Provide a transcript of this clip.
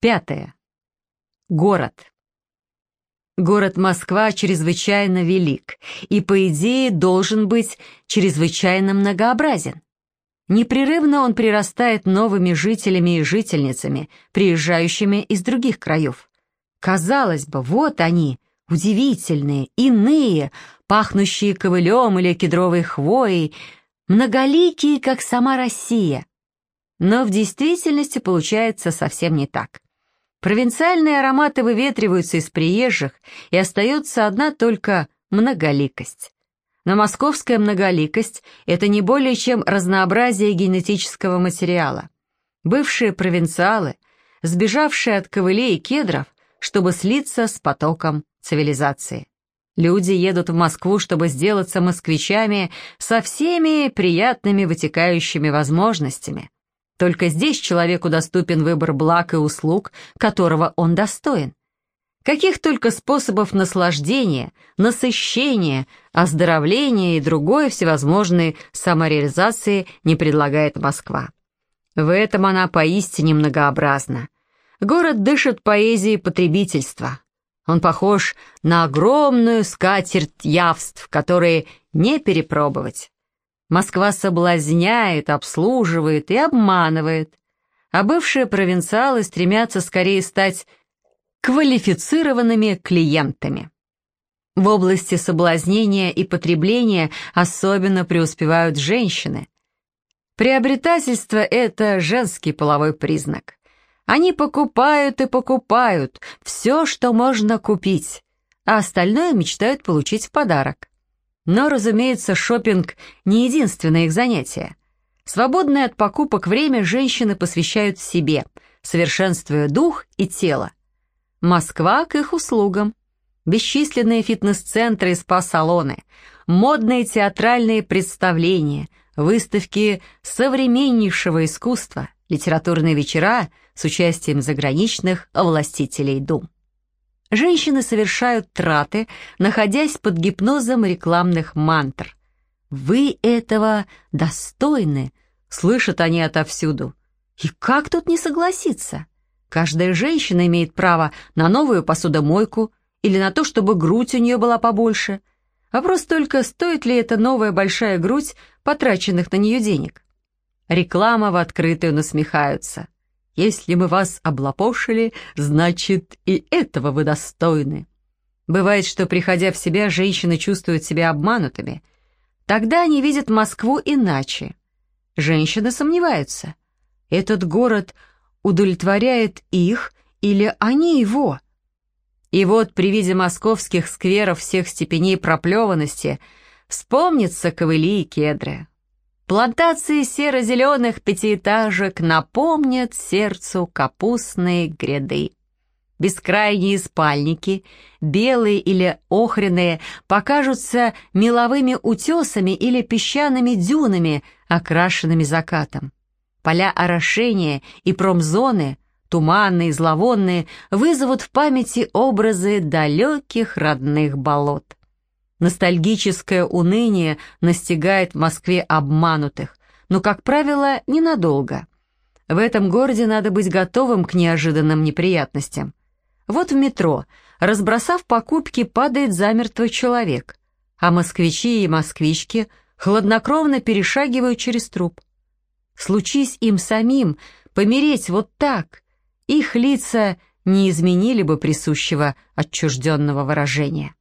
Пятое. Город. Город Москва чрезвычайно велик и, по идее, должен быть чрезвычайно многообразен. Непрерывно он прирастает новыми жителями и жительницами, приезжающими из других краев. Казалось бы, вот они, удивительные, иные, пахнущие ковылем или кедровой хвоей, многоликие, как сама Россия. Но в действительности получается совсем не так. Провинциальные ароматы выветриваются из приезжих, и остается одна только многоликость. Но московская многоликость – это не более чем разнообразие генетического материала. Бывшие провинциалы, сбежавшие от ковылей и кедров, чтобы слиться с потоком цивилизации. Люди едут в Москву, чтобы сделаться москвичами со всеми приятными вытекающими возможностями. Только здесь человеку доступен выбор благ и услуг, которого он достоин. Каких только способов наслаждения, насыщения, оздоровления и другой всевозможной самореализации не предлагает Москва. В этом она поистине многообразна. Город дышит поэзией потребительства. Он похож на огромную скатерть явств, которые не перепробовать. Москва соблазняет, обслуживает и обманывает, а бывшие провинциалы стремятся скорее стать квалифицированными клиентами. В области соблазнения и потребления особенно преуспевают женщины. Приобретательство – это женский половой признак. Они покупают и покупают все, что можно купить, а остальное мечтают получить в подарок. Но, разумеется, шопинг не единственное их занятие. Свободное от покупок время женщины посвящают себе, совершенствуя дух и тело. Москва к их услугам. Бесчисленные фитнес-центры и спа-салоны, модные театральные представления, выставки современнейшего искусства, литературные вечера с участием заграничных властителей дум. Женщины совершают траты, находясь под гипнозом рекламных мантр. «Вы этого достойны», — слышат они отовсюду. И как тут не согласиться? Каждая женщина имеет право на новую посудомойку или на то, чтобы грудь у нее была побольше. Вопрос только, стоит ли эта новая большая грудь потраченных на нее денег. Реклама в открытую насмехаются. Если мы вас облапошили, значит, и этого вы достойны. Бывает, что, приходя в себя, женщины чувствуют себя обманутыми. Тогда они видят Москву иначе. Женщины сомневаются. Этот город удовлетворяет их или они его? И вот при виде московских скверов всех степеней проплеванности вспомнится ковыли и кедры, Плантации серо-зеленых пятиэтажек напомнят сердцу капустные гряды. Бескрайние спальники, белые или охренные, покажутся меловыми утесами или песчаными дюнами, окрашенными закатом. Поля орошения и промзоны, туманные, зловонные, вызовут в памяти образы далеких родных болот. Ностальгическое уныние настигает в Москве обманутых, но, как правило, ненадолго. В этом городе надо быть готовым к неожиданным неприятностям. Вот в метро, разбросав покупки, падает замертво человек, а москвичи и москвички хладнокровно перешагивают через труп. Случись им самим помереть вот так, их лица не изменили бы присущего отчужденного выражения.